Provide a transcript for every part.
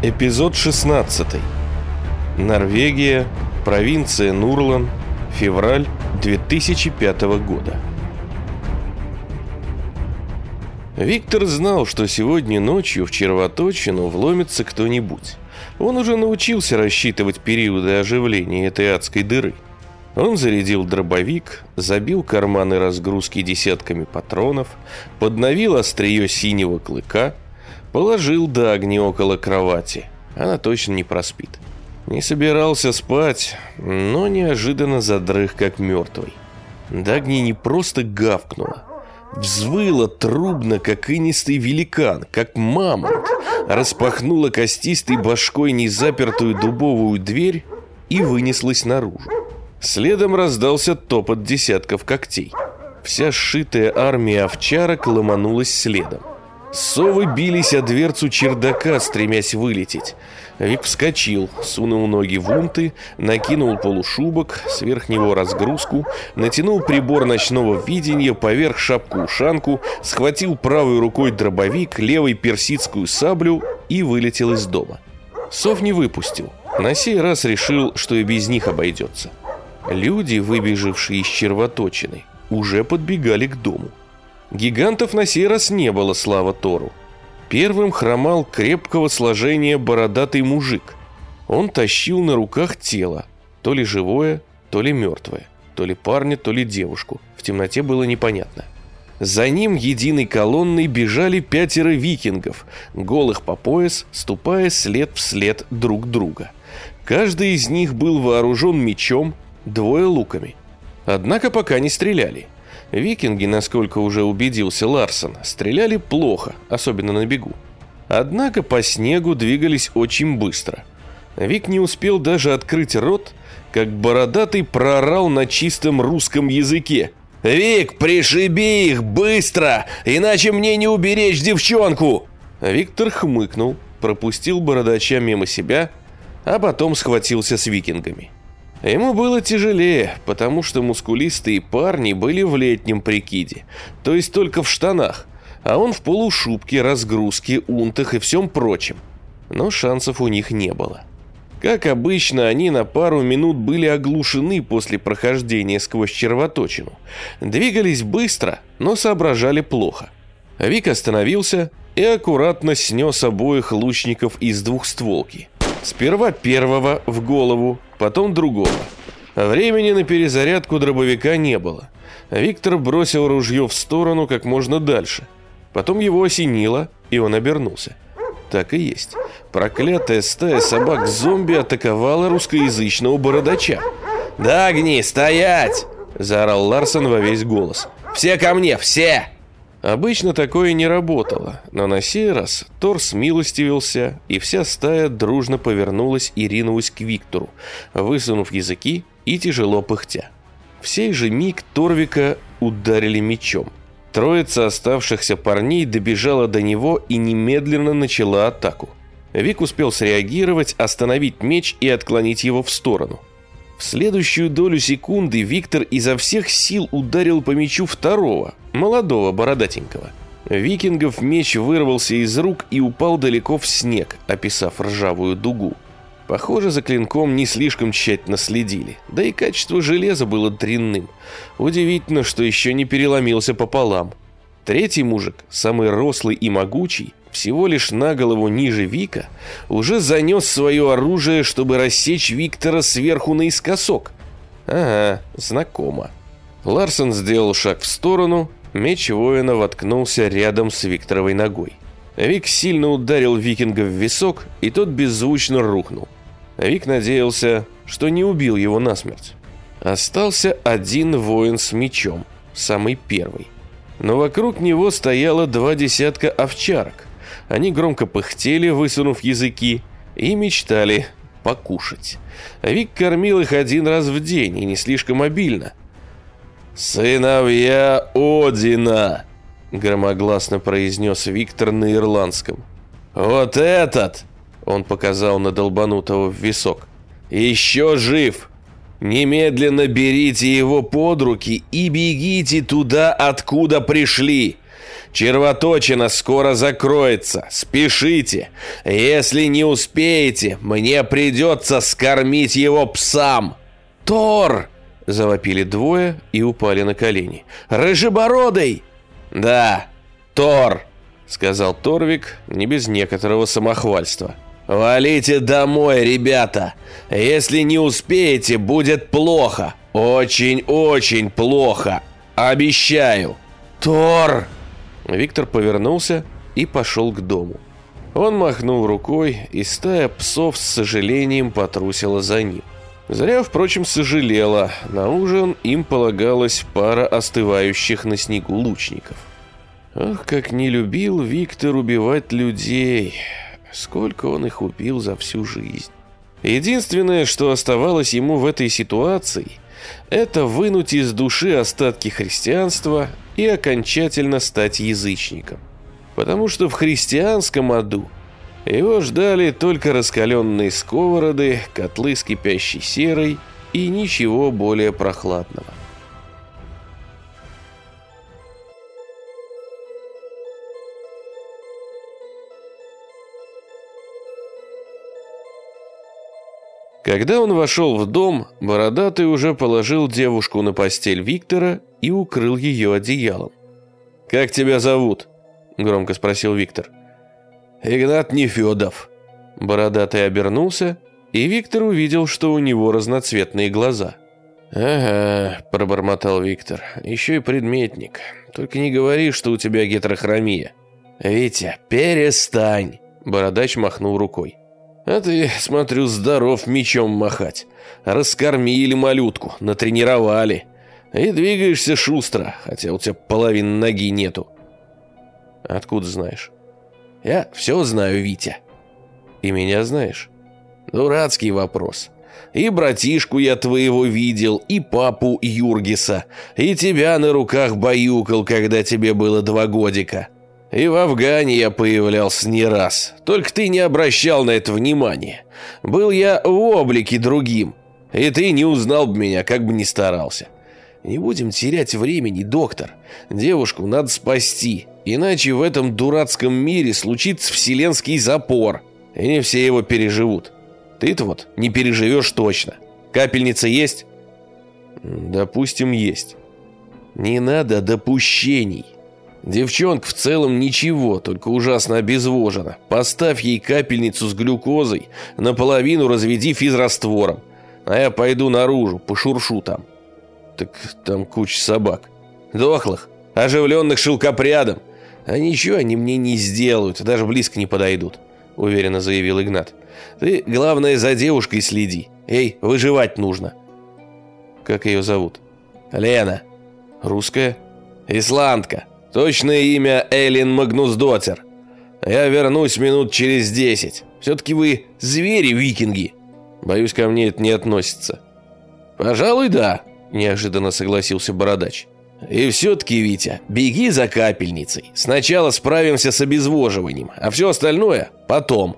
Эпизод 16. Норвегия, провинция Нурлан, февраль 2005 года. Виктор знал, что сегодня ночью в червоточину вломится кто-нибудь. Он уже научился рассчитывать периоды оживления этой адской дыры. Он зарядил дробовик, забил карманы разгрузки десятками патронов, подновил острие синего клыка – Положил Дагни около кровати. Она точно не проспит. Не собирался спать, но неожиданно задрых как мертвый. Дагни не просто гавкнула. Взвыла трубно, как инистый великан, как мамонт. Распахнула костистой башкой незапертую дубовую дверь и вынеслась наружу. Следом раздался топот десятков когтей. Вся сшитая армия овчарок ломанулась следом. Совы бились о дверцу чердака, стремясь вылететь. Вик вскочил, сунул ноги в унты, накинул полушубок, сверх него разгрузку, натянул прибор ночного видения поверх шапку-ушанку, схватил правой рукой дробовик, левой персидскую саблю и вылетел из дома. Сов не выпустил. На сей раз решил, что и без них обойдется. Люди, выбежавшие из червоточины, уже подбегали к дому. Гигантов на сей раз не было, слава Тору. Первым хромал крепкого сложения бородатый мужик. Он тащил на руках тело, то ли живое, то ли мертвое, то ли парня, то ли девушку. В темноте было непонятно. За ним единой колонной бежали пятеро викингов, голых по пояс, ступая след в след друг друга. Каждый из них был вооружен мечом, двое луками. Однако пока не стреляли – Викинги, насколько уже убедился Ларсон, стреляли плохо, особенно на бегу. Однако по снегу двигались очень быстро. Вик не успел даже открыть рот, как бородатый проорал на чистом русском языке. «Вик, пришиби их, быстро, иначе мне не уберечь девчонку!» Виктор хмыкнул, пропустил бородача мимо себя, а потом схватился с викингами. Ему было тяжелее, потому что мускулистые парни были в летнем прикиде, то есть только в штанах, а он в полушубке, разгрузке, унтах и всем прочем. Но шансов у них не было. Как обычно, они на пару минут были оглушены после прохождения сквозь червоточину. Двигались быстро, но соображали плохо. Вик остановился и аккуратно снес обоих лучников из двухстволки. Сперва первого в голову, потом другого. Времени на перезарядку дробовика не было. Виктор бросил ружье в сторону как можно дальше. Потом его осенило, и он обернулся. Так и есть. Проклятая стая собак-зомби атаковала русскоязычного бородача. «Дагни, стоять!» – заорал Ларсон во весь голос. «Все ко мне, все!» Обычно такое не работало, но на сей раз Тор смилостивился, и вся стая дружно повернулась и ринулась к Виктору, высунув языки и тяжело пыхтя. В сей же миг Торвика ударили мечом. Троица оставшихся парней добежала до него и немедленно начала атаку. Вик успел среагировать, остановить меч и отклонить его в сторону. В следующую долю секунды Виктор изо всех сил ударил по мечу второго, молодого бородатенького. Викингов меч вырвался из рук и упал далеко в снег, описав ржавую дугу. Похоже, за клинком не слишком тщательно следили, да и качество железа было дрянным. Удивительно, что еще не переломился пополам. Третий мужик, самый рослый и могучий, всего лишь на голову ниже Вика, уже занес свое оружие, чтобы рассечь Виктора сверху наискосок. Ага, знакомо. Ларсон сделал шаг в сторону, меч воина воткнулся рядом с Викторовой ногой. Вик сильно ударил викинга в висок, и тот беззвучно рухнул. Вик надеялся, что не убил его насмерть. Остался один воин с мечом, самый первый. Но вокруг него стояло два десятка овчарок. Они громко пыхтели, высунув языки, и мечтали покушать. Вик кормил их один раз в день и не слишком обильно. «Сыновья Одина!» – громогласно произнес Виктор на ирландском. «Вот этот!» – он показал на долбанутого в висок. «Еще жив! Немедленно берите его под руки и бегите туда, откуда пришли! Червоточина скоро закроется. Спешите. Если не успеете, мне придется скормить его псам. Тор! Завопили двое и упали на колени. Рыжебородый! Да, Тор, сказал Торвик, не без некоторого самохвальства. «Валите домой, ребята! Если не успеете, будет плохо! Очень-очень плохо! Обещаю!» «Тор!» Виктор повернулся и пошел к дому. Он махнул рукой, и стая псов с сожалением потрусила за ним. Зря, впрочем, сожалела. На ужин им полагалась пара остывающих на снегу лучников. Ах, как не любил Виктор убивать людей. Сколько он их убил за всю жизнь. Единственное, что оставалось ему в этой ситуации, это вынуть из души остатки христианства и окончательно стать язычником. Потому что в христианском аду его ждали только раскаленные сковороды, котлы с кипящей серой и ничего более прохладного. Когда он вошел в дом, Бородатый уже положил девушку на постель Виктора и укрыл ее одеялом. «Как тебя зовут?» – громко спросил Виктор. «Игнат Нефедов». Бородатый обернулся, и Виктор увидел, что у него разноцветные глаза. «Ага», – пробормотал Виктор, – «еще и предметник. Только не говори, что у тебя гетерохромия». «Витя, перестань!» – Бородач махнул рукой. А ты, смотрю, здоров мечом махать. Раскормили малютку, натренировали. И двигаешься шустро, хотя у тебя половины ноги нету. Откуда знаешь? Я все знаю, Витя. И меня знаешь? Дурацкий вопрос. И братишку я твоего видел, и папу Юргиса, и тебя на руках баюкал, когда тебе было два годика. И в Афгане я появлялся не раз. Только ты не обращал на это внимания. Был я в облике другим. И ты не узнал бы меня, как бы ни старался. Не будем терять времени, доктор. Девушку надо спасти. Иначе в этом дурацком мире случится вселенский запор. И не все его переживут. Ты-то вот не переживешь точно. Капельница есть? Допустим, есть. Не надо допущений. Девчонка в целом ничего, только ужасно обезвожена. Поставь ей капельницу с глюкозой, наполовину разведи физраствором. А я пойду наружу, пошуршу там. Так там куча собак. Дохлых, оживленных шелкопрядом. А ничего они мне не сделают, даже близко не подойдут, уверенно заявил Игнат. Ты, главное, за девушкой следи. Эй, выживать нужно. Как ее зовут? Лена. Русская? Исландка. Точное имя Эллин Магнусдотер. Я вернусь минут через десять. Все-таки вы звери-викинги. Боюсь, ко мне это не относится. Пожалуй, да, неожиданно согласился Бородач. И все-таки, Витя, беги за капельницей. Сначала справимся с обезвоживанием, а все остальное потом.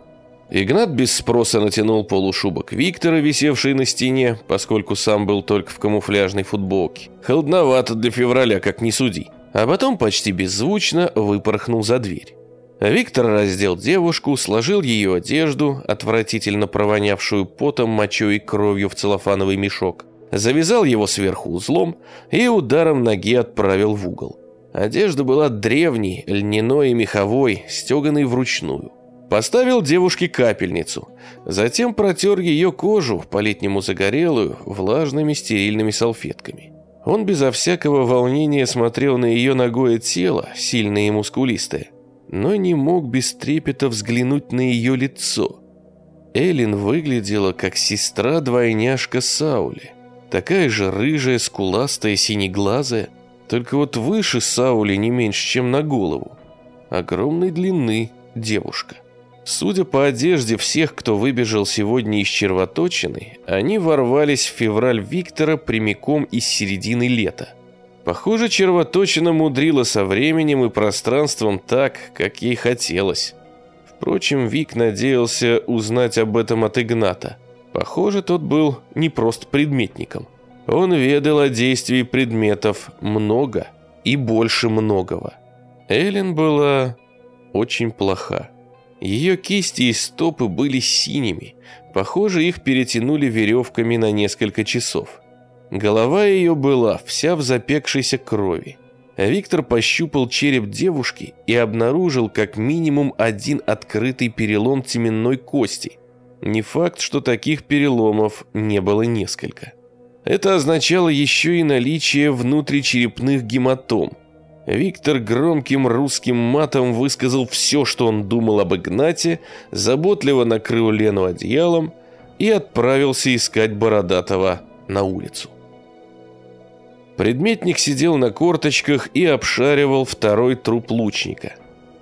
Игнат без спроса натянул полушубок Виктора, висевший на стене, поскольку сам был только в камуфляжной футболке. Холодновато для февраля, как не суди а потом почти беззвучно выпорхнул за дверь. Виктор раздел девушку, сложил ее одежду, отвратительно провонявшую потом, мочой и кровью в целлофановый мешок, завязал его сверху узлом и ударом ноги отправил в угол. Одежда была древней, льняной и меховой, стеганой вручную. Поставил девушке капельницу, затем протер ее кожу, по-летнему загорелую, влажными стерильными салфетками. Он безо всякого волнения смотрел на ее ногое тело, сильное и мускулистое, но не мог без трепета взглянуть на ее лицо. Элин выглядела как сестра-двойняшка Саули, такая же рыжая, скуластая, синеглазая, только вот выше Саули не меньше, чем на голову. Огромной длины девушка. Судя по одежде всех, кто выбежал сегодня из червоточины, они ворвались в февраль Виктора прямиком из середины лета. Похоже, червоточина мудрила со временем и пространством так, как ей хотелось. Впрочем, Вик надеялся узнать об этом от Игната. Похоже, тот был не просто предметником. Он ведал о действии предметов много и больше многого. Эллен была очень плоха. Ее кисти и стопы были синими. Похоже, их перетянули веревками на несколько часов. Голова ее была вся в запекшейся крови. Виктор пощупал череп девушки и обнаружил как минимум один открытый перелом теменной кости. Не факт, что таких переломов не было несколько. Это означало еще и наличие внутричерепных гематом. Виктор громким русским матом высказал все, что он думал об Игнате, заботливо накрыл Лену одеялом и отправился искать Бородатого на улицу. Предметник сидел на корточках и обшаривал второй труп лучника.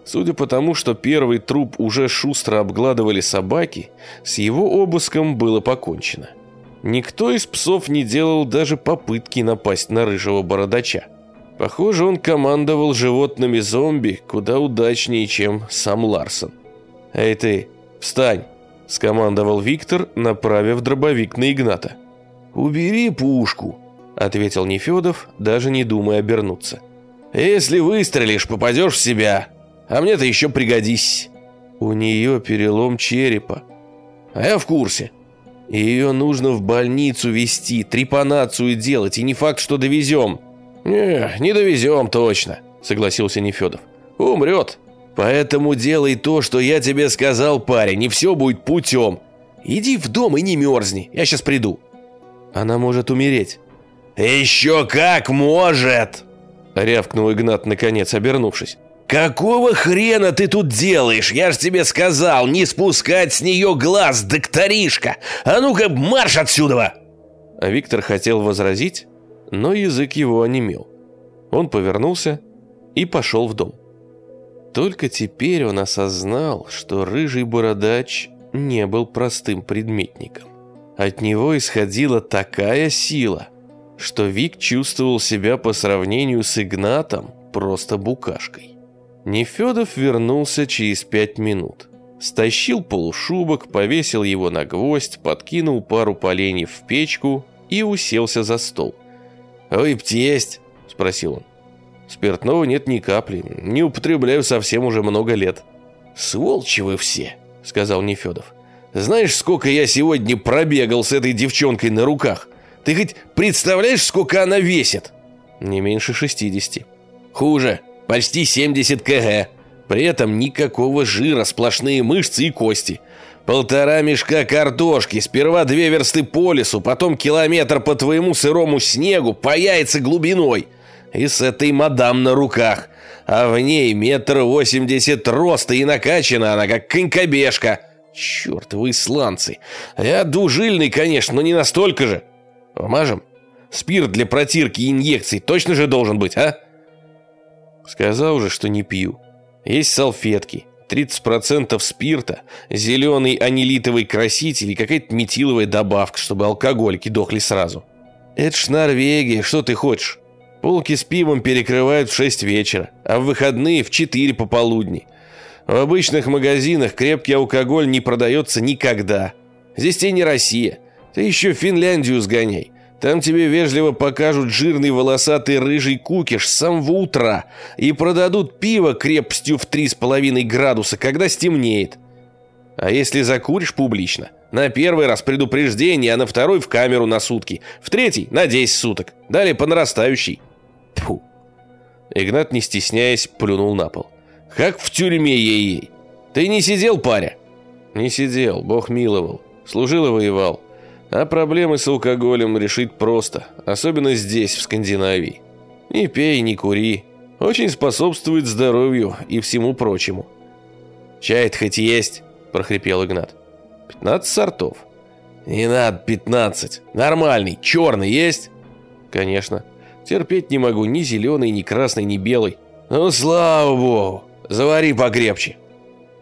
Судя по тому, что первый труп уже шустро обгладывали собаки, с его обыском было покончено. Никто из псов не делал даже попытки напасть на рыжего бородача. Похоже, он командовал животными зомби куда удачнее, чем сам Ларсон. «Эй ты, встань!» – скомандовал Виктор, направив дробовик на Игната. «Убери пушку!» – ответил Нефедов, даже не думая обернуться. «Если выстрелишь, попадешь в себя, а мне-то еще пригодись». «У нее перелом черепа». «А я в курсе», ее нужно в больницу везти, трепанацию делать, и не факт, что довезем. Не, не довезем точно, согласился Нефедов. Умрет. Поэтому делай то, что я тебе сказал, парень, и все будет путем. Иди в дом и не мерзни, я сейчас приду. Она может умереть. Еще как может! Рявкнул Игнат, наконец обернувшись. «Какого хрена ты тут делаешь? Я ж тебе сказал, не спускать с нее глаз, докторишка! А ну-ка, марш отсюда!» А Виктор хотел возразить, но язык его онемел. Он повернулся и пошел в дом. Только теперь он осознал, что рыжий бородач не был простым предметником. От него исходила такая сила, что Вик чувствовал себя по сравнению с Игнатом просто букашкой. Нефедов вернулся через пять минут. Стащил полушубок, повесил его на гвоздь, подкинул пару поленьев в печку и уселся за стол. «Выпить есть?» – спросил он. «Спиртного нет ни капли, не употребляю совсем уже много лет». «Сволчи вы все!» – сказал Нефедов. «Знаешь, сколько я сегодня пробегал с этой девчонкой на руках? Ты хоть представляешь, сколько она весит?» «Не меньше шестидесяти». «Хуже почти 70 кг. При этом никакого жира, сплошные мышцы и кости. Полтора мешка картошки, сперва две версты по лесу, потом километр по твоему сырому снегу, по яйца глубиной. И с этой мадам на руках. А в ней метр восемьдесят роста и накачана она, как конькобежка. Черт, вы исландцы. Я дужильный, конечно, но не настолько же. Вмажем? Спирт для протирки и инъекций точно же должен быть, а? Сказал же, что не пью. Есть салфетки, 30% спирта, зеленый анилитовый краситель и какая-то метиловая добавка, чтобы алкоголики дохли сразу. Это ж Норвегия, что ты хочешь? Полки с пивом перекрывают в 6 вечера, а в выходные в 4 пополудни. В обычных магазинах крепкий алкоголь не продается никогда. Здесь тебе не Россия. Ты еще в Финляндию сгоняй. Там тебе вежливо покажут жирный волосатый рыжий кукиш с самого утра и продадут пиво крепостью в 3,5 градуса, когда стемнеет. А если закуришь публично? На первый раз предупреждение, а на второй в камеру на сутки. В третий на 10 суток. Далее по нарастающей. Тьфу. Игнат, не стесняясь, плюнул на пол. Как в тюрьме ей-ей. Ты не сидел, паря? Не сидел, бог миловал. Служил и воевал. А проблемы с алкоголем решить просто, особенно здесь, в Скандинавии. Не пей, не кури. Очень способствует здоровью и всему прочему. чай хоть есть?» – прохрипел Игнат. «Пятнадцать сортов». «Не надо пятнадцать. Нормальный, черный есть?» «Конечно. Терпеть не могу ни зеленый, ни красный, ни белый». «Ну, слава богу. Завари покрепче».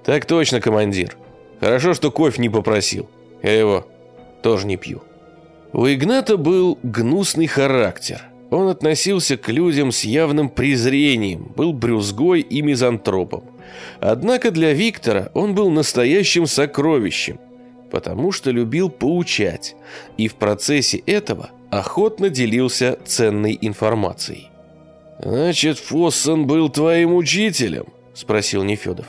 «Так точно, командир. Хорошо, что кофе не попросил. Я его тоже не пью. У Игната был гнусный характер. Он относился к людям с явным презрением, был брюзгой и мизантропом. Однако для Виктора он был настоящим сокровищем, потому что любил поучать, и в процессе этого охотно делился ценной информацией. «Значит, Фоссон был твоим учителем?» – спросил Нефедов.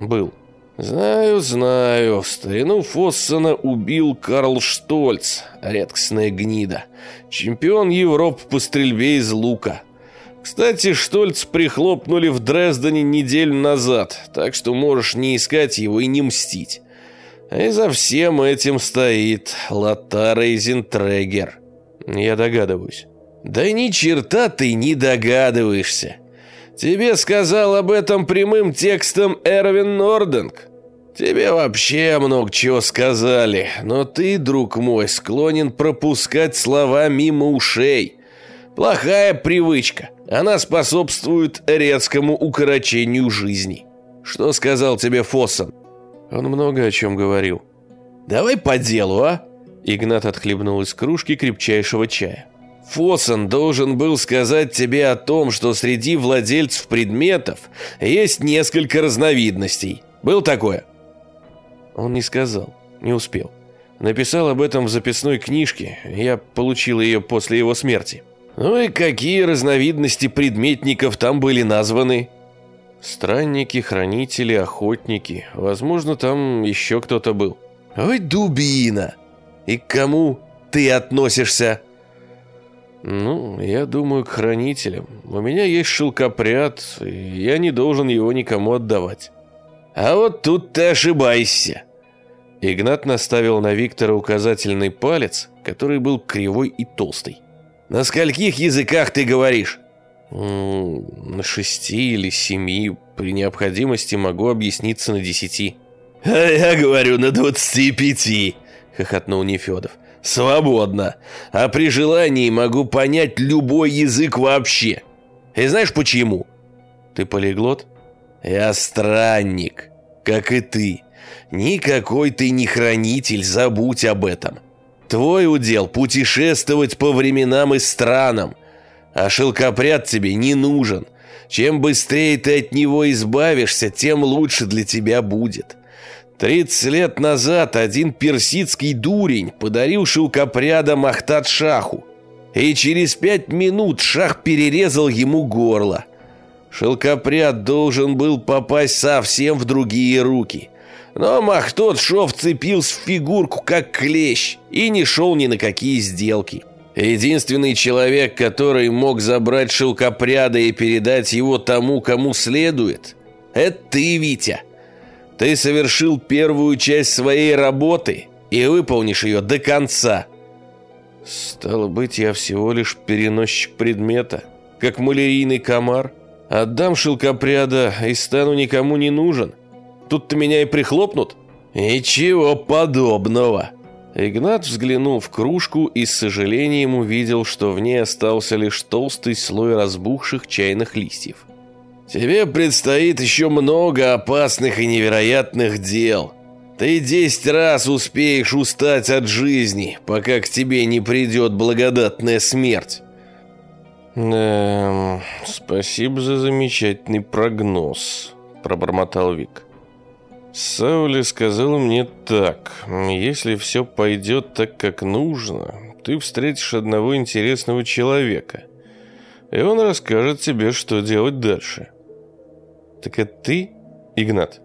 «Был». «Знаю, знаю. Старину Фоссона убил Карл Штольц, редкостная гнида. Чемпион Европы по стрельбе из лука. Кстати, Штольц прихлопнули в Дрездене неделю назад, так что можешь не искать его и не мстить. И за всем этим стоит Лотар Эйзентрегер. Я догадываюсь. Да ни черта ты не догадываешься. Тебе сказал об этом прямым текстом Эрвин Норденг. Тебе вообще много чего сказали, но ты, друг мой, склонен пропускать слова мимо ушей. Плохая привычка. Она способствует резкому укорочению жизни. Что сказал тебе Фоссон? Он много о чем говорил. Давай по делу, а? Игнат отхлебнул из кружки крепчайшего чая. Фосон должен был сказать тебе о том, что среди владельцев предметов есть несколько разновидностей. Был такое? Он не сказал, не успел. Написал об этом в записной книжке, я получил ее после его смерти. Ну и какие разновидности предметников там были названы? Странники, хранители, охотники. Возможно, там еще кто-то был. Ой, дубина! И к кому ты относишься? Ну, я думаю, к хранителям. У меня есть шелкопряд, и я не должен его никому отдавать. А вот тут ты ошибаешься. Игнат наставил на Виктора указательный палец, который был кривой и толстый. На скольких языках ты говоришь? На шести или семи. При необходимости могу объясниться на десяти. А я говорю на двадцати пяти, хохотнул Нефедов. Свободно. А при желании могу понять любой язык вообще. И знаешь почему? Ты полиглот? Я странник, как и ты. Никакой ты не хранитель, забудь об этом. Твой удел путешествовать по временам и странам. А шелкопряд тебе не нужен. Чем быстрее ты от него избавишься, тем лучше для тебя будет. Тридцать лет назад один персидский дурень подарил шелкопряда Махтад-шаху, и через пять минут шах перерезал ему горло. Шелкопряд должен был попасть совсем в другие руки. Но Махтот Шов вцепился в фигурку как клещ и не шел ни на какие сделки. Единственный человек, который мог забрать шелкопряда и передать его тому, кому следует, это ты, Витя. Ты совершил первую часть своей работы и выполнишь ее до конца. Стало быть, я всего лишь переносчик предмета, как малярийный комар. Отдам шелкопряда и стану никому не нужен. Тут-то меня и прихлопнут. Ничего подобного. Игнат взглянул в кружку и с сожалением увидел, что в ней остался лишь толстый слой разбухших чайных листьев. Тебе предстоит еще много опасных и невероятных дел. Ты десять раз успеешь устать от жизни, пока к тебе не придет благодатная смерть. «Эм, спасибо за замечательный прогноз», – пробормотал Вик. Саули сказал мне так, если все пойдет так, как нужно, ты встретишь одного интересного человека, и он расскажет тебе, что делать дальше. Так это ты, Игнат?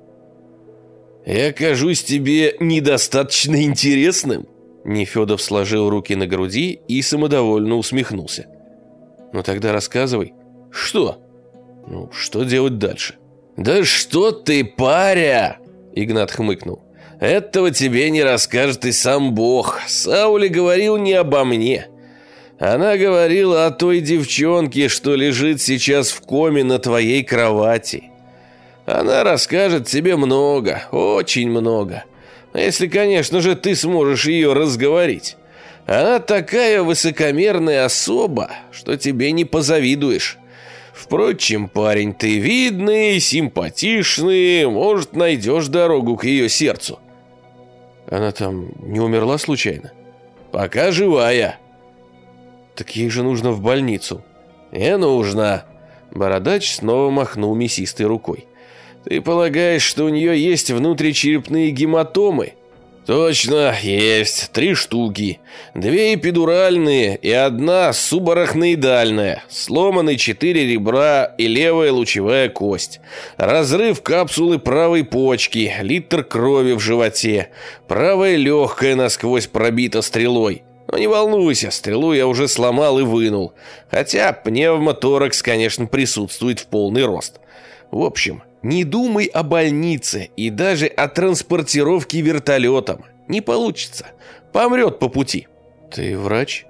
Я кажусь тебе недостаточно интересным. Нефедов сложил руки на груди и самодовольно усмехнулся. Ну тогда рассказывай. Что? Ну, что делать дальше? Да что ты, паря! Игнат хмыкнул. Этого тебе не расскажет и сам Бог. Саули говорил не обо мне. Она говорила о той девчонке, что лежит сейчас в коме на твоей кровати. Она расскажет тебе много, очень много. Если, конечно же, ты сможешь ее разговорить. Она такая высокомерная особа, что тебе не позавидуешь. Впрочем, парень, ты видный, симпатичный, может, найдешь дорогу к ее сердцу. Она там не умерла случайно? Пока живая. Так ей же нужно в больницу. Не нужно. Бородач снова махнул мясистой рукой. Ты полагаешь, что у нее есть внутричерепные гематомы? Точно, есть. Три штуки. Две эпидуральные и одна субарахноидальная. Сломаны четыре ребра и левая лучевая кость. Разрыв капсулы правой почки, литр крови в животе. Правая легкая насквозь пробита стрелой. Но не волнуйся, стрелу я уже сломал и вынул. Хотя пневмоторакс, конечно, присутствует в полный рост. В общем, не думай о больнице и даже о транспортировке вертолетом. Не получится. Помрет по пути. Ты врач?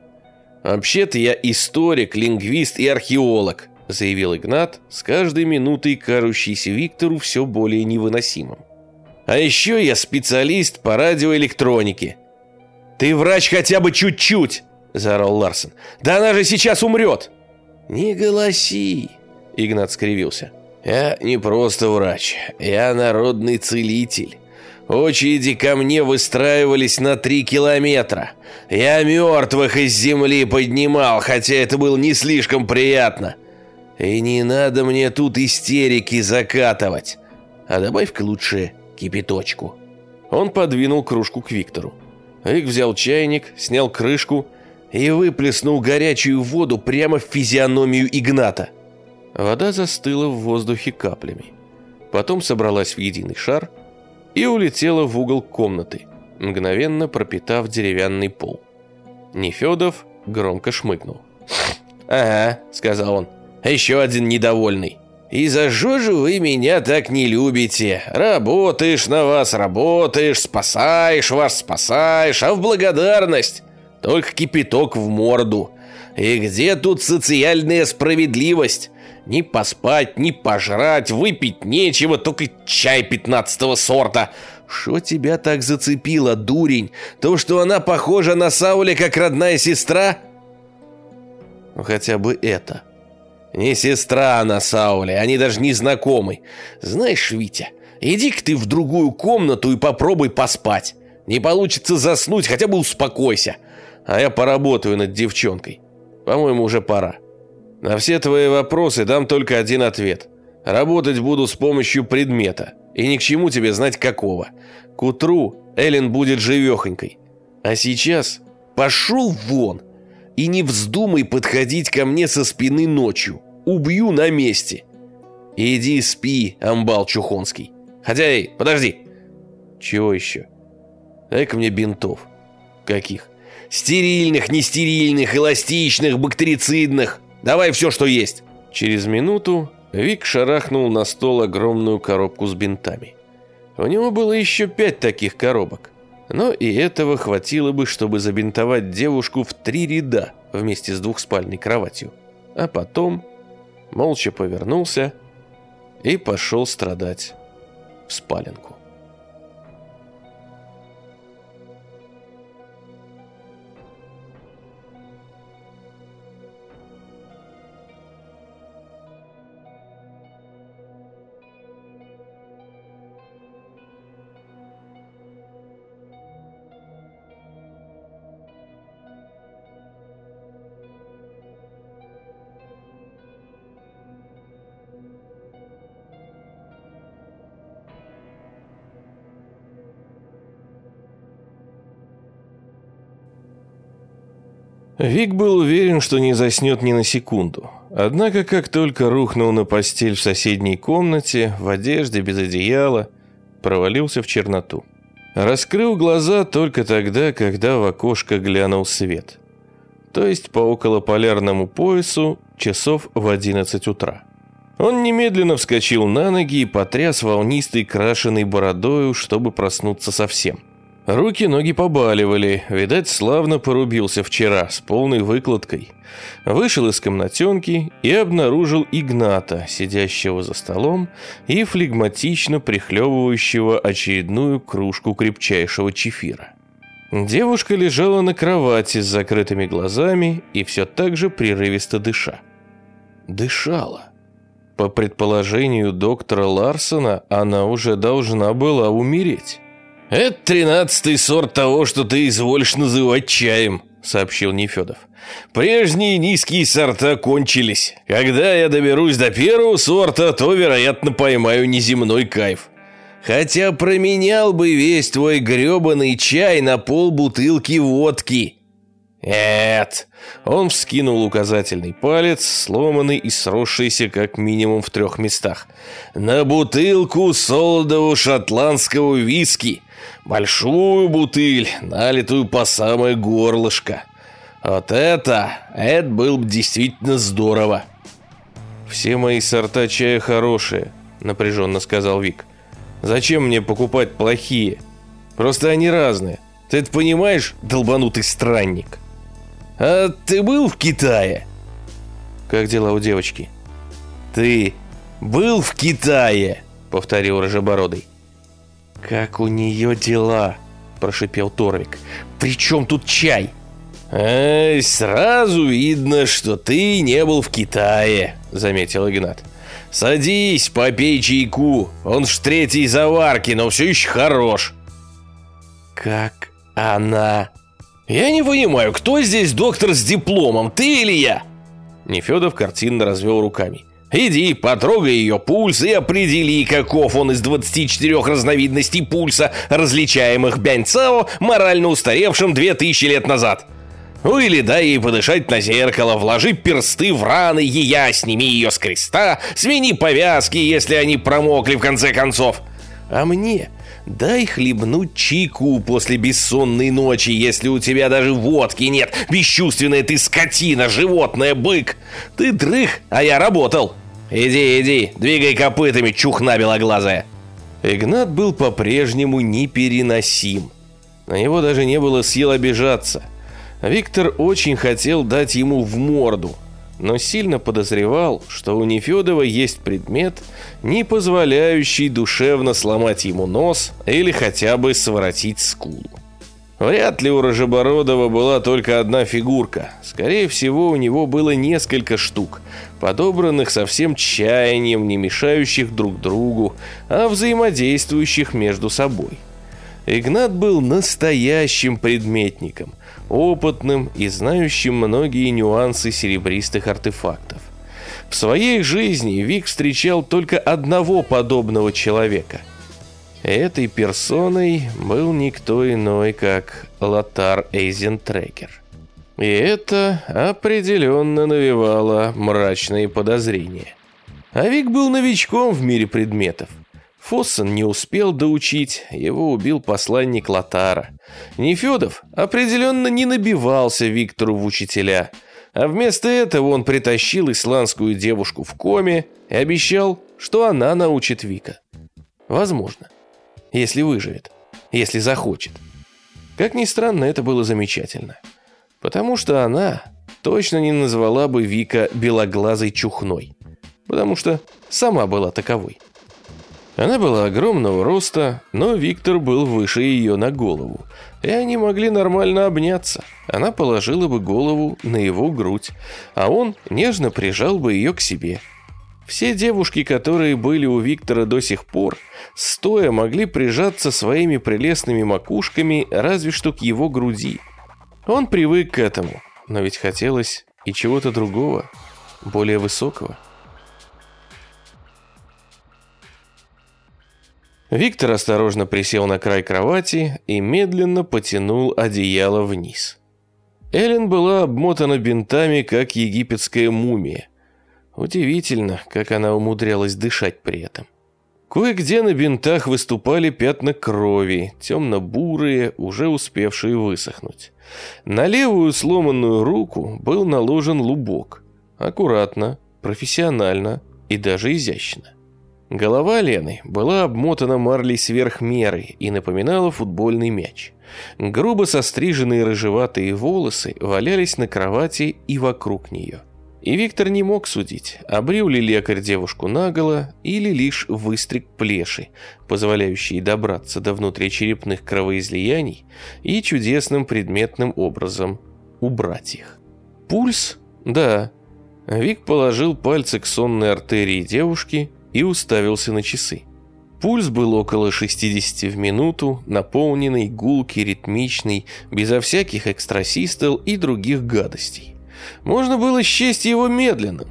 Вообще-то я историк, лингвист и археолог, заявил Игнат, с каждой минутой кажущийся Виктору все более невыносимым. А еще я специалист по радиоэлектронике. Ты врач хотя бы чуть-чуть, заорал Ларсен. Да она же сейчас умрет. Не голоси, Игнат скривился. Я не просто врач, я народный целитель. Очереди ко мне выстраивались на три километра. Я мертвых из земли поднимал, хотя это было не слишком приятно. И не надо мне тут истерики закатывать. А добавь-ка лучше кипяточку. Он подвинул кружку к Виктору. Вик взял чайник, снял крышку и выплеснул горячую воду прямо в физиономию Игната. Вода застыла в воздухе каплями. Потом собралась в единый шар и улетела в угол комнаты, мгновенно пропитав деревянный пол. Нефедов громко шмыгнул. «Ага», — сказал он, — «еще один недовольный. И за что же вы меня так не любите? Работаешь на вас, работаешь, спасаешь вас, спасаешь, а в благодарность только кипяток в морду. И где тут социальная справедливость? Ни поспать, ни пожрать, выпить нечего, только чай пятнадцатого сорта. Что тебя так зацепило, дурень? То, что она похожа на Сауля, как родная сестра? Ну, хотя бы это. Не сестра она Сауля, они даже не знакомы. Знаешь, Витя, иди-ка ты в другую комнату и попробуй поспать. Не получится заснуть, хотя бы успокойся. А я поработаю над девчонкой. По-моему, уже пора. На все твои вопросы дам только один ответ. Работать буду с помощью предмета. И ни к чему тебе знать какого. К утру Эллен будет живехонькой. А сейчас пошел вон и не вздумай подходить ко мне со спины ночью. Убью на месте. Иди спи, амбал Чухонский. Хотя, эй, подожди. Чего еще? Дай-ка мне бинтов. Каких? Стерильных, нестерильных, эластичных, бактерицидных. Давай все, что есть!» Через минуту Вик шарахнул на стол огромную коробку с бинтами. У него было еще пять таких коробок. Но и этого хватило бы, чтобы забинтовать девушку в три ряда вместе с двухспальной кроватью. А потом молча повернулся и пошел страдать в спаленку. Вик был уверен, что не заснет ни на секунду. Однако, как только рухнул на постель в соседней комнате, в одежде, без одеяла, провалился в черноту. Раскрыл глаза только тогда, когда в окошко глянул свет. То есть по околополярному поясу часов в 11 утра. Он немедленно вскочил на ноги и потряс волнистой крашеной бородою, чтобы проснуться совсем. Руки-ноги побаливали, видать, славно порубился вчера с полной выкладкой. Вышел из комнатенки и обнаружил Игната, сидящего за столом и флегматично прихлебывающего очередную кружку крепчайшего чефира. Девушка лежала на кровати с закрытыми глазами и все так же прерывисто дыша. Дышала. По предположению доктора Ларсона, она уже должна была умереть. «Это тринадцатый сорт того, что ты изволишь называть чаем», — сообщил Нефедов. «Прежние низкие сорта кончились. Когда я доберусь до первого сорта, то, вероятно, поймаю неземной кайф. Хотя променял бы весь твой грёбаный чай на полбутылки водки. Нет. Он вскинул указательный палец, сломанный и сросшийся как минимум в трех местах. На бутылку солодового шотландского виски. Большую бутыль, налитую по самое горлышко. Вот это, это было бы действительно здорово. Все мои сорта чая хорошие, напряженно сказал Вик. Зачем мне покупать плохие? Просто они разные. Ты это понимаешь, долбанутый странник? А ты был в Китае? Как дела у девочки? Ты был в Китае? Повторил Рожебородый. Как у нее дела? Прошипел Торвик. При чем тут чай? «Эй, сразу видно, что ты не был в Китае», — заметил Игнат. «Садись, попей чайку, он ж третий заварки, но все еще хорош». «Как она?» «Я не понимаю, кто здесь доктор с дипломом, ты или я?» Нефедов картинно развел руками. «Иди, потрогай ее пульс и определи, каков он из 24 разновидностей пульса, различаемых Бяньцао, морально устаревшим 2000 лет назад». Ну или дай ей подышать на зеркало, вложи персты в раны ея, сними ее с креста, смени повязки, если они промокли в конце концов. А мне дай хлебнуть чайку после бессонной ночи, если у тебя даже водки нет. Бесчувственная ты скотина, животное, бык. Ты дрых, а я работал. Иди, иди, двигай копытами, чухна белоглазая. Игнат был по-прежнему непереносим. На него даже не было сил обижаться. Виктор очень хотел дать ему в морду, но сильно подозревал, что у Нефедова есть предмет, не позволяющий душевно сломать ему нос или хотя бы своротить скулу. Вряд ли у Рожебородова была только одна фигурка. Скорее всего, у него было несколько штук, подобранных со всем чаянием, не мешающих друг другу, а взаимодействующих между собой. Игнат был настоящим предметником, опытным и знающим многие нюансы серебристых артефактов. В своей жизни Вик встречал только одного подобного человека. Этой персоной был никто иной, как Лотар Эйзентрекер. И это определенно навевало мрачные подозрения. А Вик был новичком в мире предметов. Фоссон не успел доучить, его убил посланник Латара. Нефедов определенно не набивался Виктору в учителя, а вместо этого он притащил исландскую девушку в коме и обещал, что она научит Вика. Возможно, если выживет, если захочет. Как ни странно, это было замечательно. Потому что она точно не назвала бы Вика белоглазой чухной. Потому что сама была таковой. Она была огромного роста, но Виктор был выше ее на голову, и они могли нормально обняться. Она положила бы голову на его грудь, а он нежно прижал бы ее к себе. Все девушки, которые были у Виктора до сих пор, стоя могли прижаться своими прелестными макушками разве что к его груди. Он привык к этому, но ведь хотелось и чего-то другого, более высокого. Виктор осторожно присел на край кровати и медленно потянул одеяло вниз. Эллен была обмотана бинтами, как египетская мумия. Удивительно, как она умудрялась дышать при этом. Кое-где на бинтах выступали пятна крови, темно-бурые, уже успевшие высохнуть. На левую сломанную руку был наложен лубок. Аккуратно, профессионально и даже изящно. Голова Лены была обмотана марлей сверх меры и напоминала футбольный мяч. Грубо состриженные рыжеватые волосы валялись на кровати и вокруг нее. И Виктор не мог судить, обрил ли лекарь девушку наголо или лишь выстриг плеши, позволяющие добраться до внутричерепных кровоизлияний и чудесным предметным образом убрать их. Пульс? Да. Вик положил пальцы к сонной артерии девушки и уставился на часы. Пульс был около 60 в минуту, наполненный, гулкий, ритмичный, безо всяких экстрасистол и других гадостей. Можно было счесть его медленным.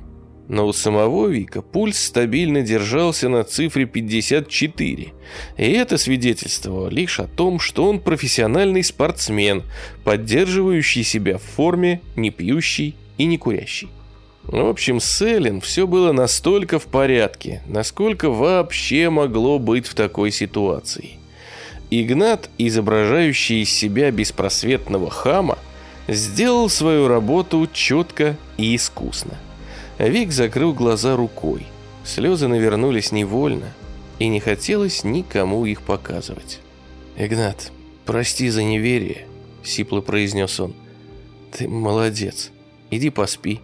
но у самого Вика пульс стабильно держался на цифре 54, и это свидетельствовало лишь о том, что он профессиональный спортсмен, поддерживающий себя в форме, не пьющий и не курящий. В общем, с Эллен все было настолько в порядке, насколько вообще могло быть в такой ситуации. Игнат, изображающий из себя беспросветного хама, сделал свою работу четко и искусно. Вик закрыл глаза рукой. Слезы навернулись невольно, и не хотелось никому их показывать. «Игнат, прости за неверие», — сипло произнес он. «Ты молодец. Иди поспи.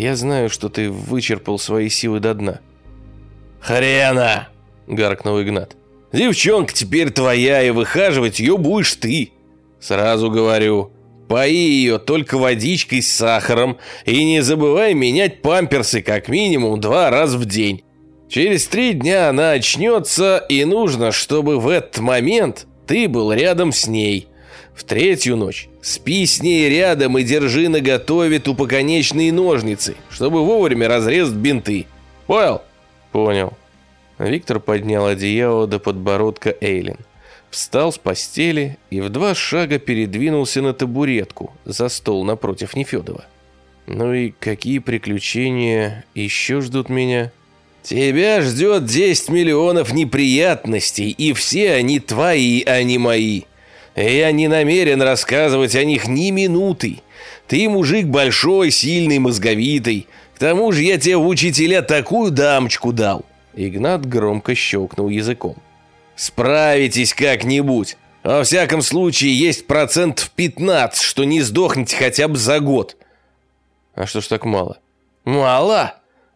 Я знаю, что ты вычерпал свои силы до дна». «Хрена!» — гаркнул Игнат. «Девчонка теперь твоя, и выхаживать ее будешь ты. Сразу говорю, Пои ее только водичкой с сахаром и не забывай менять памперсы как минимум два раза в день. Через три дня она очнется, и нужно, чтобы в этот момент ты был рядом с ней. В третью ночь спи с ней рядом и держи наготове тупоконечные ножницы, чтобы вовремя разрезать бинты. Понял? Понял. Виктор поднял одеяло до подбородка Эйлин встал с постели и в два шага передвинулся на табуретку за стол напротив Нефедова. «Ну и какие приключения еще ждут меня?» «Тебя ждет 10 миллионов неприятностей, и все они твои, а не мои. Я не намерен рассказывать о них ни минуты. Ты мужик большой, сильный, мозговитый. К тому же я тебе в учителя такую дамочку дал». Игнат громко щелкнул языком. Справитесь как-нибудь. Во всяком случае, есть процентов 15, что не сдохнете хотя бы за год. А что ж так мало? Мало?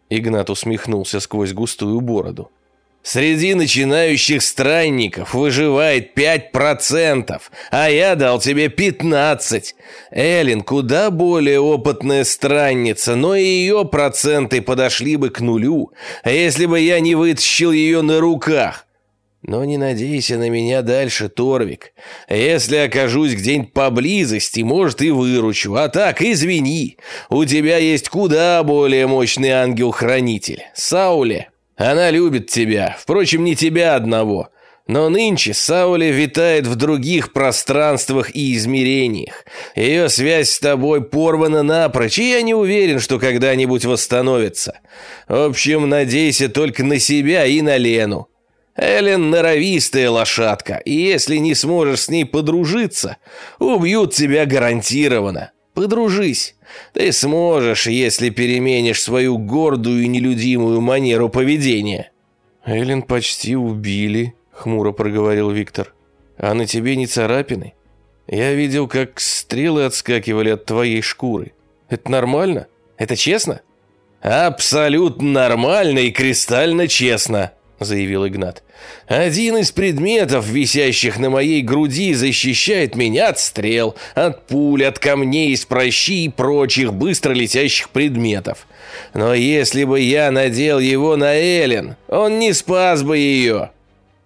Игнат усмехнулся сквозь густую бороду. Среди начинающих странников выживает 5%, а я дал тебе 15. Эллен куда более опытная странница, но и ее проценты подошли бы к нулю, если бы я не вытащил ее на руках. Но не надейся на меня дальше, Торвик. Если окажусь где-нибудь поблизости, может, и выручу. А так, извини, у тебя есть куда более мощный ангел-хранитель. Сауле. Она любит тебя. Впрочем, не тебя одного. Но нынче Сауле витает в других пространствах и измерениях. Ее связь с тобой порвана напрочь, и я не уверен, что когда-нибудь восстановится. В общем, надейся только на себя и на Лену. Эллен норовистая лошадка, и если не сможешь с ней подружиться, убьют тебя гарантированно. Подружись. Ты сможешь, если переменишь свою гордую и нелюдимую манеру поведения. Эллен почти убили, хмуро проговорил Виктор. А на тебе не царапины? Я видел, как стрелы отскакивали от твоей шкуры. Это нормально? Это честно? Абсолютно нормально и кристально честно, заявил Игнат. Один из предметов, висящих на моей груди, защищает меня от стрел, от пуль, от камней из прощи и прочих быстро летящих предметов. Но если бы я надел его на Элен, он не спас бы ее.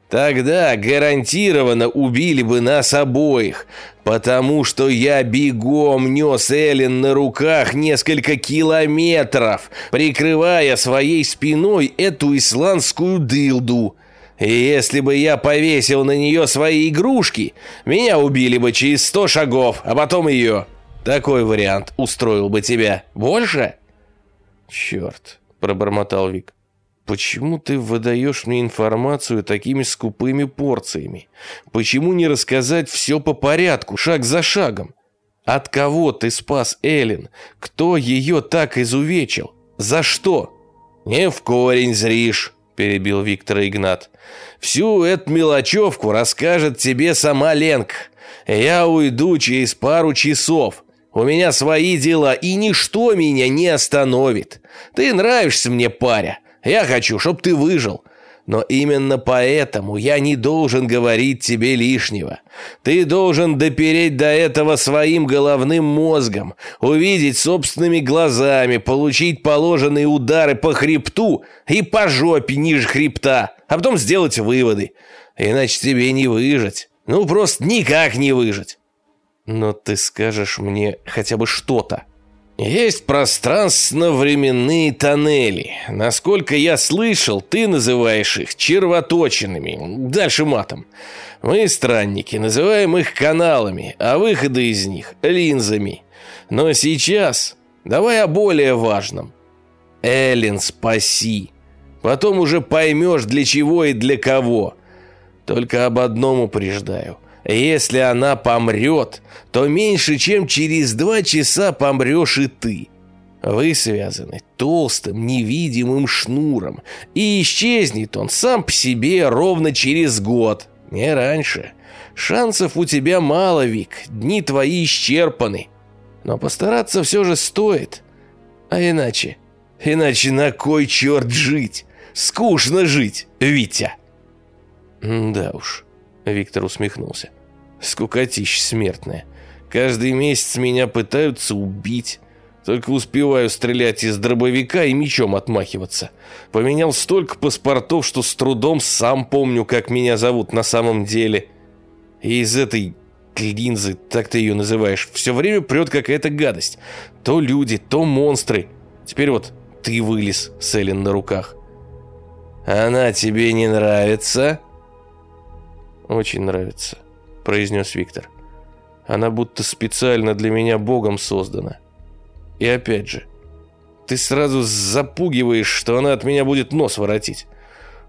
Тогда гарантированно убили бы нас обоих, потому что я бегом нес Элен на руках несколько километров, прикрывая своей спиной эту исландскую дылду. И если бы я повесил на нее свои игрушки, меня убили бы через сто шагов, а потом ее. Такой вариант устроил бы тебя. Больше? Черт, пробормотал Вик. Почему ты выдаешь мне информацию такими скупыми порциями? Почему не рассказать все по порядку, шаг за шагом? От кого ты спас Эллен? Кто ее так изувечил? За что? Не в корень зришь, перебил Виктор Игнат. Всю эту мелочевку расскажет тебе сама Ленка. Я уйду через пару часов. У меня свои дела, и ничто меня не остановит. Ты нравишься мне, паря. Я хочу, чтобы ты выжил. Но именно поэтому я не должен говорить тебе лишнего. Ты должен допереть до этого своим головным мозгом, увидеть собственными глазами, получить положенные удары по хребту и по жопе ниже хребта, а потом сделать выводы. Иначе тебе не выжить. Ну, просто никак не выжить. Но ты скажешь мне хотя бы что-то. Есть пространственно-временные тоннели. Насколько я слышал, ты называешь их червоточинами. Дальше матом. Мы, странники, называем их каналами, а выходы из них – линзами. Но сейчас давай о более важном. Эллен спаси. Потом уже поймешь, для чего и для кого. Только об одном упреждаю – если она помрет, то меньше чем через два часа помрешь и ты. Вы связаны толстым невидимым шнуром, и исчезнет он сам по себе ровно через год, не раньше. Шансов у тебя мало, Вик, дни твои исчерпаны. Но постараться все же стоит. А иначе... Иначе на кой черт жить? Скучно жить, Витя. Да уж, Виктор усмехнулся. Скукотища смертная. Каждый месяц меня пытаются убить. Только успеваю стрелять из дробовика и мечом отмахиваться. Поменял столько паспортов, что с трудом сам помню, как меня зовут на самом деле. И из этой линзы, так ты ее называешь, все время прет какая-то гадость. То люди, то монстры. Теперь вот ты вылез с Эллен на руках. Она тебе не нравится? Очень нравится произнес Виктор. Она будто специально для меня Богом создана. И опять же, ты сразу запугиваешь, что она от меня будет нос воротить.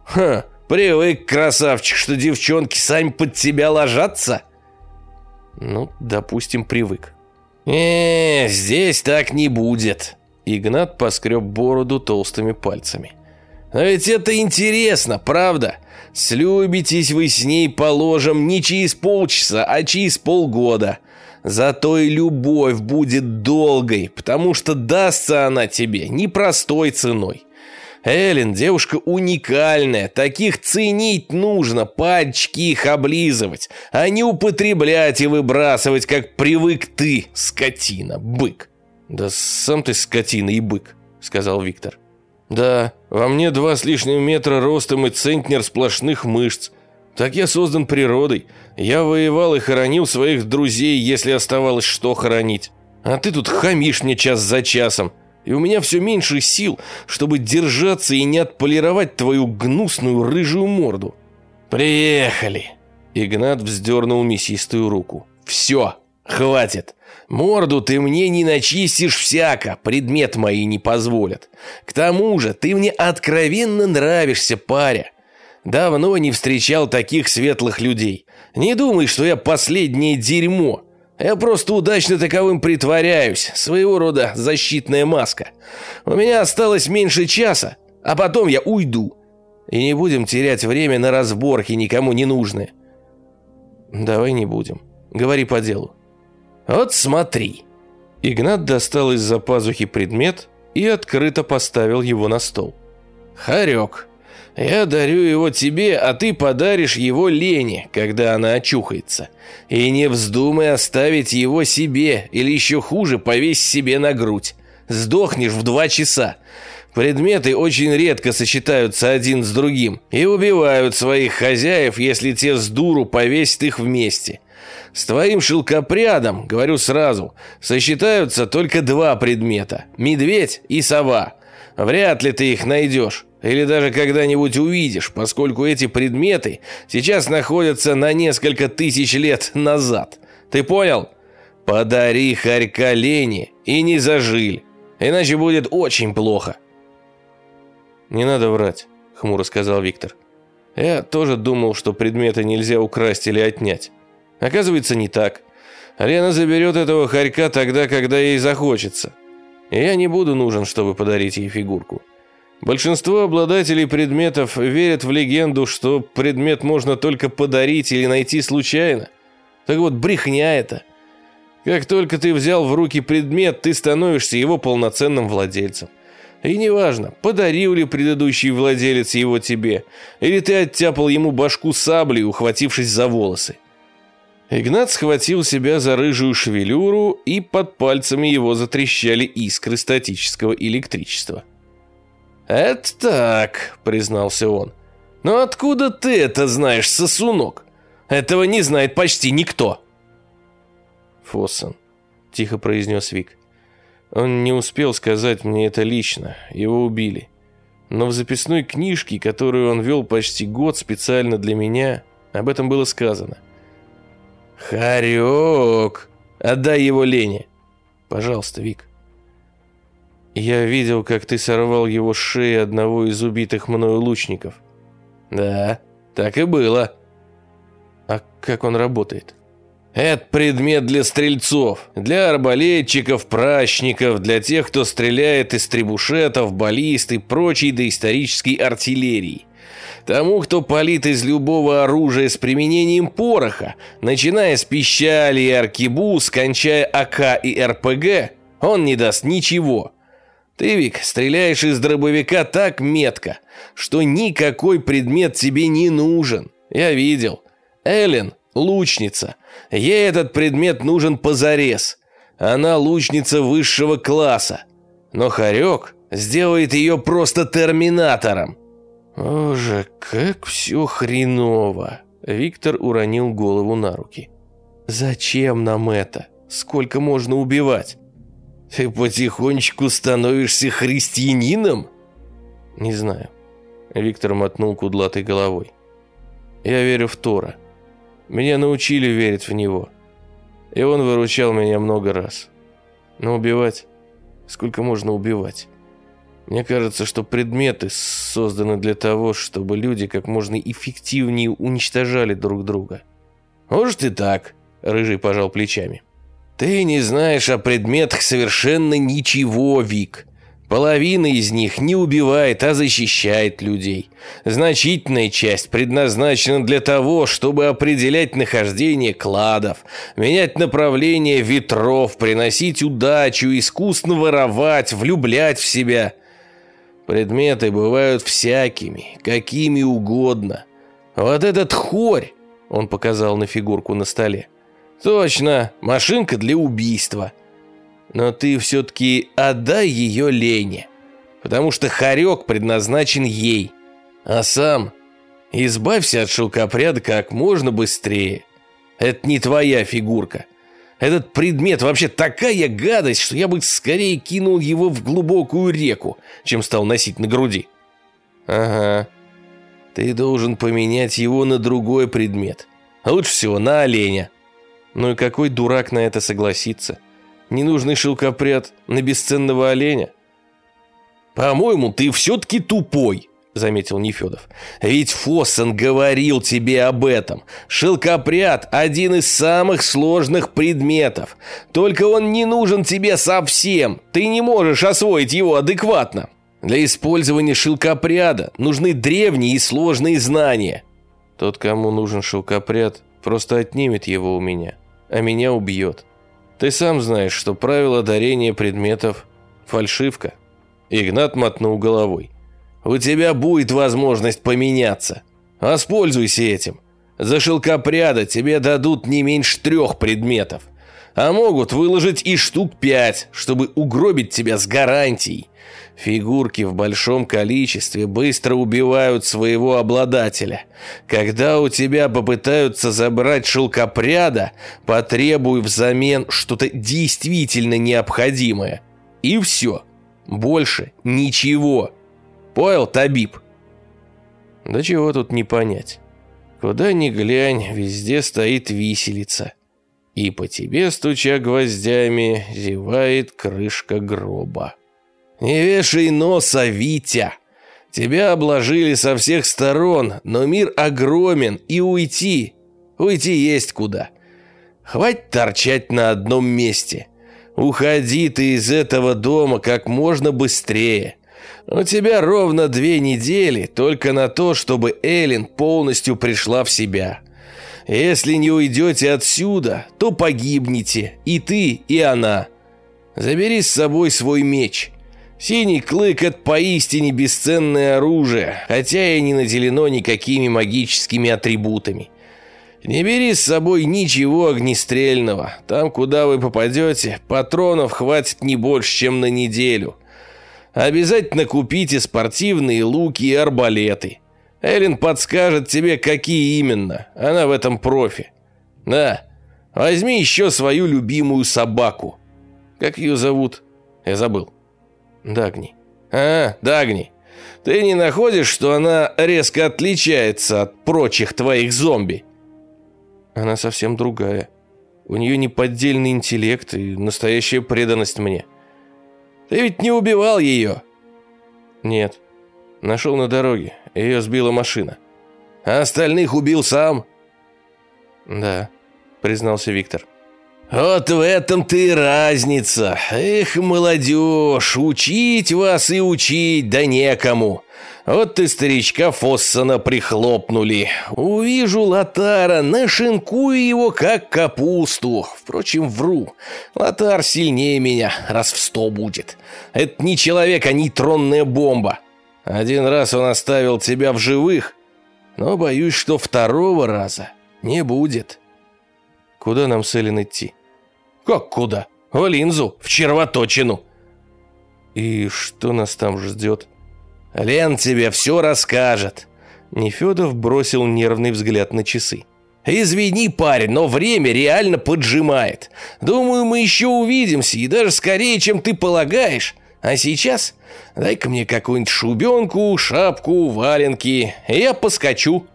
Ха, привык, красавчик, что девчонки сами под тебя ложатся? Ну, допустим, привык. э здесь так не будет. Игнат поскреб бороду толстыми пальцами. Но ведь это интересно, правда? Слюбитесь вы с ней положим не через полчаса, а через полгода. Зато и любовь будет долгой, потому что дастся она тебе непростой ценой. Эллен, девушка уникальная, таких ценить нужно, пальчики их облизывать, а не употреблять и выбрасывать, как привык ты, скотина, бык. Да сам ты скотина и бык, сказал Виктор. Да, во мне два с лишним метра ростом и центнер сплошных мышц. Так я создан природой. Я воевал и хоронил своих друзей, если оставалось что хоронить. А ты тут хамишь мне час за часом. И у меня все меньше сил, чтобы держаться и не отполировать твою гнусную рыжую морду. Приехали. Игнат вздернул мясистую руку. Все, хватит. Морду ты мне не начистишь всяко, предмет мои не позволят. К тому же ты мне откровенно нравишься, паря. Давно не встречал таких светлых людей. Не думай, что я последнее дерьмо. Я просто удачно таковым притворяюсь, своего рода защитная маска. У меня осталось меньше часа, а потом я уйду. И не будем терять время на разборки никому не нужные. Давай не будем. Говори по делу. «Вот смотри». Игнат достал из-за пазухи предмет и открыто поставил его на стол. «Харек, я дарю его тебе, а ты подаришь его Лене, когда она очухается. И не вздумай оставить его себе, или еще хуже, повесь себе на грудь. Сдохнешь в два часа. Предметы очень редко сочетаются один с другим и убивают своих хозяев, если те с дуру повесят их вместе. С твоим шелкопрядом, говорю сразу, сосчитаются только два предмета – медведь и сова. Вряд ли ты их найдешь. Или даже когда-нибудь увидишь, поскольку эти предметы сейчас находятся на несколько тысяч лет назад. Ты понял? Подари хорька Лене и не зажиль, иначе будет очень плохо. Не надо врать, хмуро сказал Виктор. Я тоже думал, что предметы нельзя украсть или отнять. Оказывается, не так. Лена заберет этого хорька тогда, когда ей захочется. И я не буду нужен, чтобы подарить ей фигурку. Большинство обладателей предметов верят в легенду, что предмет можно только подарить или найти случайно. Так вот, брехня это. Как только ты взял в руки предмет, ты становишься его полноценным владельцем. И неважно, подарил ли предыдущий владелец его тебе, или ты оттяпал ему башку саблей, ухватившись за волосы. Игнат схватил себя за рыжую шевелюру, и под пальцами его затрещали искры статического электричества. «Это так», — признался он. «Но откуда ты это знаешь, сосунок? Этого не знает почти никто». «Фоссен», — тихо произнес Вик. Он не успел сказать мне это лично, его убили. Но в записной книжке, которую он вел почти год специально для меня, об этом было сказано. «Харек! Отдай его Лене!» «Пожалуйста, Вик». «Я видел, как ты сорвал его с шеи одного из убитых мною лучников». «Да, так и было». «А как он работает?» Это предмет для стрельцов, для арбалетчиков, прачников, для тех, кто стреляет из требушетов, баллист и прочей доисторической артиллерии. Тому, кто палит из любого оружия с применением пороха, начиная с пищали и аркебуз, кончая АК и РПГ, он не даст ничего. Ты, Вик, стреляешь из дробовика так метко, что никакой предмет тебе не нужен. Я видел. Эллен – лучница. Ей этот предмет нужен позарез. Она лучница высшего класса. Но Харек сделает ее просто терминатором. Боже, как все хреново. Виктор уронил голову на руки. Зачем нам это? Сколько можно убивать? Ты потихонечку становишься христианином? Не знаю. Виктор мотнул кудлатой головой. Я верю в Тора. Меня научили верить в него. И он выручал меня много раз. Но убивать? Сколько можно убивать? Мне кажется, что предметы созданы для того, чтобы люди как можно эффективнее уничтожали друг друга. Может и так, Рыжий пожал плечами. Ты не знаешь о предметах совершенно ничего, Вик. Половина из них не убивает, а защищает людей. Значительная часть предназначена для того, чтобы определять нахождение кладов, менять направление ветров, приносить удачу, искусно воровать, влюблять в себя. Предметы бывают всякими, какими угодно. Вот этот хорь, он показал на фигурку на столе. Точно, машинка для убийства. Но ты все-таки отдай ее Лене, потому что хорек предназначен ей. А сам избавься от шелкопряда как можно быстрее. Это не твоя фигурка. Этот предмет вообще такая гадость, что я бы скорее кинул его в глубокую реку, чем стал носить на груди. Ага. Ты должен поменять его на другой предмет. лучше всего на оленя. Ну и какой дурак на это согласится? — Ненужный шелкопряд на бесценного оленя? «По-моему, ты все-таки тупой», — заметил Нефедов. «Ведь Фоссен говорил тебе об этом. Шелкопряд — один из самых сложных предметов. Только он не нужен тебе совсем. Ты не можешь освоить его адекватно. Для использования шелкопряда нужны древние и сложные знания». Тот, кому нужен шелкопряд, просто отнимет его у меня, а меня убьет. Ты сам знаешь, что правило дарения предметов – фальшивка. Игнат мотнул головой. У тебя будет возможность поменяться. Воспользуйся этим. За шелкопряда тебе дадут не меньше трех предметов. А могут выложить и штук пять, чтобы угробить тебя с гарантией. Фигурки в большом количестве быстро убивают своего обладателя. Когда у тебя попытаются забрать шелкопряда, потребуй взамен что-то действительно необходимое. И все. Больше ничего. Понял, Табиб? Да чего тут не понять. Куда ни глянь, везде стоит виселица. И по тебе, стуча гвоздями, зевает крышка гроба. «Не вешай носа, Витя! Тебя обложили со всех сторон, но мир огромен, и уйти, уйти есть куда. Хватит торчать на одном месте. Уходи ты из этого дома как можно быстрее. У тебя ровно две недели только на то, чтобы Эллен полностью пришла в себя. Если не уйдете отсюда, то погибнете, и ты, и она. Забери с собой свой меч». Синий клык — это поистине бесценное оружие, хотя и не наделено никакими магическими атрибутами. Не бери с собой ничего огнестрельного. Там, куда вы попадете, патронов хватит не больше, чем на неделю. Обязательно купите спортивные луки и арбалеты. Эллен подскажет тебе, какие именно. Она в этом профи. Да, возьми еще свою любимую собаку. Как ее зовут? Я забыл. Дагни. А, Дагни. Ты не находишь, что она резко отличается от прочих твоих зомби? Она совсем другая. У нее неподдельный интеллект и настоящая преданность мне. Ты ведь не убивал ее? Нет. Нашел на дороге. Ее сбила машина. А остальных убил сам? Да, признался Виктор. «Вот в этом-то и разница. Эх, молодежь, учить вас и учить, да некому. Вот ты старичка Фоссона прихлопнули. Увижу Латара, нашинкую его как капусту. Впрочем, вру. Латар сильнее меня, раз в сто будет. Это не человек, а нейтронная бомба. Один раз он оставил тебя в живых, но боюсь, что второго раза не будет». «Куда нам с Эллен идти?» «Как куда? В линзу, в червоточину». «И что нас там ждет?» «Лен тебе все расскажет». Нефедов бросил нервный взгляд на часы. «Извини, парень, но время реально поджимает. Думаю, мы еще увидимся, и даже скорее, чем ты полагаешь. А сейчас дай-ка мне какую-нибудь шубенку, шапку, валенки, и я поскочу».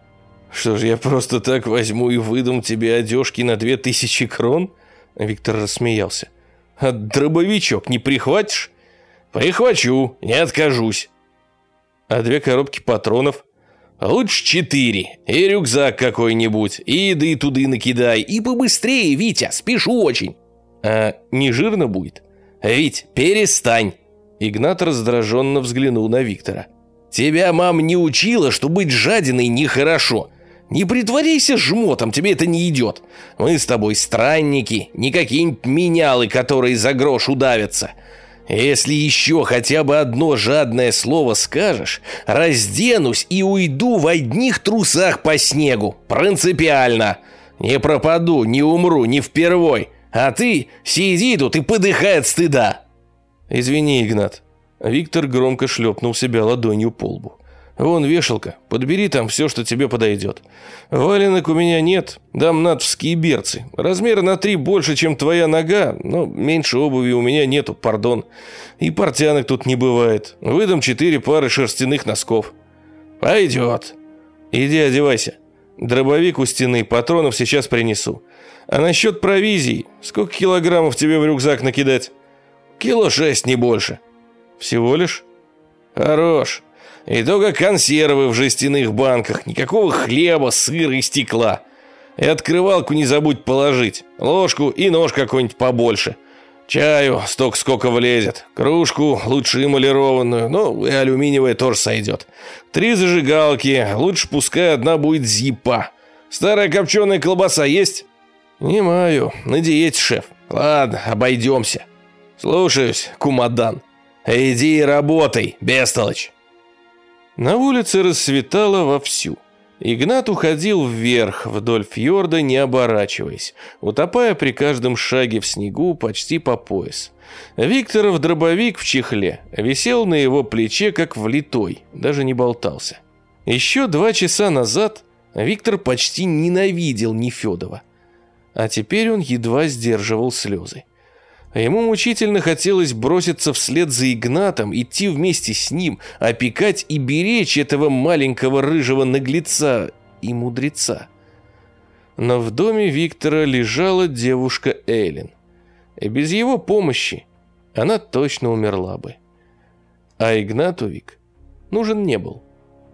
«Что ж, я просто так возьму и выдам тебе одежки на две тысячи крон?» Виктор рассмеялся. «А дробовичок не прихватишь?» «Прихвачу, не откажусь». «А две коробки патронов?» «Лучше четыре, и рюкзак какой-нибудь, и еды туды накидай, и побыстрее, Витя, спешу очень». «А не жирно будет?» «Вить, перестань!» Игнат раздраженно взглянул на Виктора. «Тебя мама не учила, что быть жадиной нехорошо. Не притворяйся жмотом, тебе это не идет. Мы с тобой странники, не какие-нибудь менялы, которые за грош удавятся. Если еще хотя бы одно жадное слово скажешь, разденусь и уйду в одних трусах по снегу. Принципиально. Не пропаду, не умру, не впервой. А ты сиди тут и подыхай от стыда. Извини, Игнат. Виктор громко шлепнул себя ладонью по лбу. Вон вешалка, подбери там все, что тебе подойдет. Валенок у меня нет, дам натовские берцы. Размера на три больше, чем твоя нога, но меньше обуви у меня нету, пардон. И портянок тут не бывает. Выдам четыре пары шерстяных носков. Пойдет. Иди одевайся. Дробовик у стены, патронов сейчас принесу. А насчет провизии, сколько килограммов тебе в рюкзак накидать? Кило шесть, не больше. Всего лишь? Хорош. И только консервы в жестяных банках, никакого хлеба, сыра и стекла. И открывалку не забудь положить, ложку и нож какой-нибудь побольше. Чаю столько сколько влезет, кружку лучше эмалированную, ну и алюминиевая тоже сойдет. Три зажигалки, лучше пускай одна будет зипа. Старая копченая колбаса есть? Не маю, на диете, шеф. Ладно, обойдемся. Слушаюсь, кумадан. Иди работай, бестолочь. На улице рассветало вовсю. Игнат уходил вверх вдоль фьорда, не оборачиваясь, утопая при каждом шаге в снегу почти по пояс. Викторов дробовик в чехле висел на его плече, как влитой, даже не болтался. Еще два часа назад Виктор почти ненавидел Нефедова, а теперь он едва сдерживал слезы. Ему мучительно хотелось броситься вслед за Игнатом, идти вместе с ним, опекать и беречь этого маленького рыжего наглеца и мудреца. Но в доме Виктора лежала девушка Эллен. И без его помощи она точно умерла бы. А Игнату Вик нужен не был.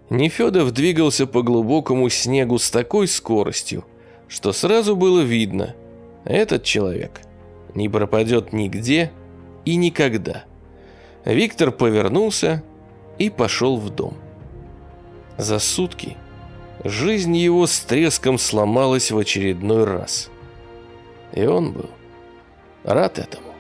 Нефедов двигался по глубокому снегу с такой скоростью, что сразу было видно, этот человек – не пропадет нигде и никогда. Виктор повернулся и пошел в дом. За сутки жизнь его с треском сломалась в очередной раз. И он был рад этому.